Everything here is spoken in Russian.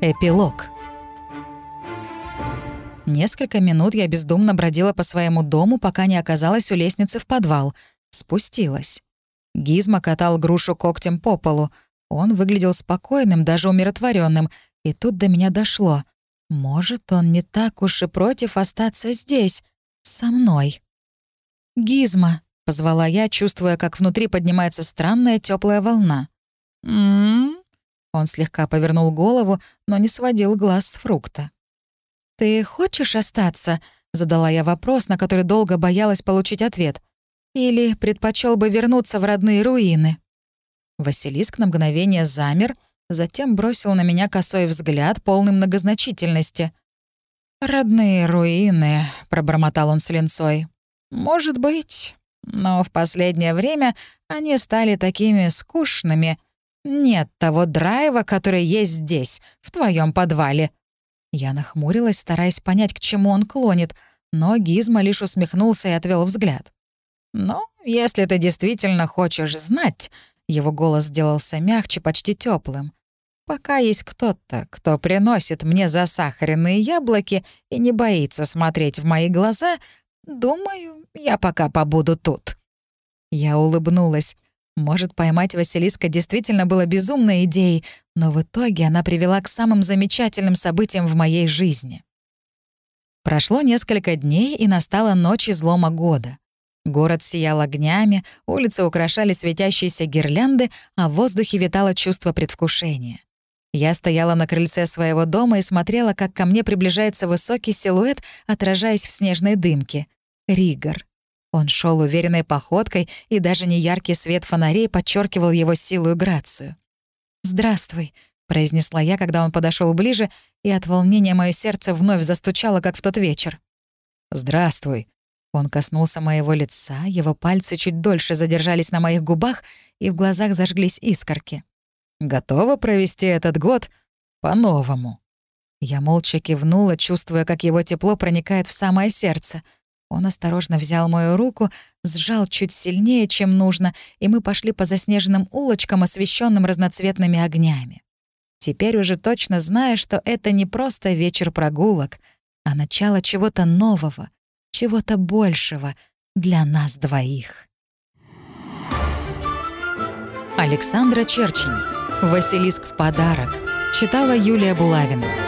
Эпилог. Несколько минут я бездумно бродила по своему дому, пока не оказалась у лестницы в подвал. Спустилась. Гизма катал грушу когтем по полу. Он выглядел спокойным, даже умиротворенным, и тут до меня дошло. Может, он не так уж и против остаться здесь, со мной. «Гизма», — позвала я, чувствуя, как внутри поднимается странная теплая волна. «М-м-м», он слегка повернул голову, но не сводил глаз с фрукта. «Ты хочешь остаться?» — задала я вопрос, на который долго боялась получить ответ. «Или предпочел бы вернуться в родные руины?» Василиск на мгновение замер, затем бросил на меня косой взгляд, полный многозначительности. «Родные руины», — пробормотал он с линцой. «Может быть, но в последнее время они стали такими скучными, нет того драйва, который есть здесь, в твоем подвале». Я нахмурилась, стараясь понять, к чему он клонит, но Гизма лишь усмехнулся и отвел взгляд. «Ну, если ты действительно хочешь знать...» Его голос сделался мягче, почти теплым. «Пока есть кто-то, кто приносит мне засахаренные яблоки и не боится смотреть в мои глаза, думаю, я пока побуду тут». Я улыбнулась. Может, поймать Василиска действительно было безумной идеей, но в итоге она привела к самым замечательным событиям в моей жизни. Прошло несколько дней, и настала ночь излома года. Город сиял огнями, улицы украшали светящиеся гирлянды, а в воздухе витало чувство предвкушения. Я стояла на крыльце своего дома и смотрела, как ко мне приближается высокий силуэт, отражаясь в снежной дымке. Ригор. Он шел уверенной походкой, и даже неяркий свет фонарей подчеркивал его силу и грацию. «Здравствуй», — произнесла я, когда он подошел ближе, и от волнения мое сердце вновь застучало, как в тот вечер. «Здравствуй». Он коснулся моего лица, его пальцы чуть дольше задержались на моих губах, и в глазах зажглись искорки. «Готова провести этот год по-новому?» Я молча кивнула, чувствуя, как его тепло проникает в самое сердце — он осторожно взял мою руку, сжал чуть сильнее, чем нужно, и мы пошли по заснеженным улочкам, освещенным разноцветными огнями. Теперь уже точно зная, что это не просто вечер прогулок, а начало чего-то нового, чего-то большего для нас двоих. Александра Черчень. «Василиск в подарок». Читала Юлия Булавина.